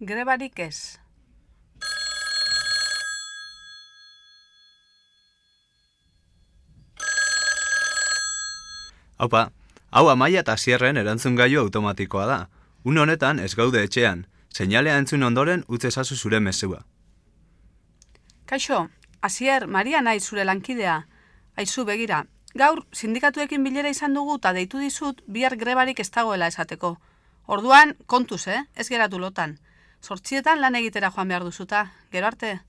Grebarik ez. Haupa, hau amaia eta zierren erantzun gaiu automatikoa da. Une honetan ez gaude etxean, seinalea entzun ondoren utz ezazu zure mesua. Kaixo, Asier, Maria nahi zure lankidea. Aizu begira, gaur sindikatuekin bilera izan dugu eta deitu dizut bihar grebarik ez dagoela esateko. Orduan, kontuz, eh? Ez geratu lotan. Sortxietan lan egitera joan behar duzuta. Gero arte.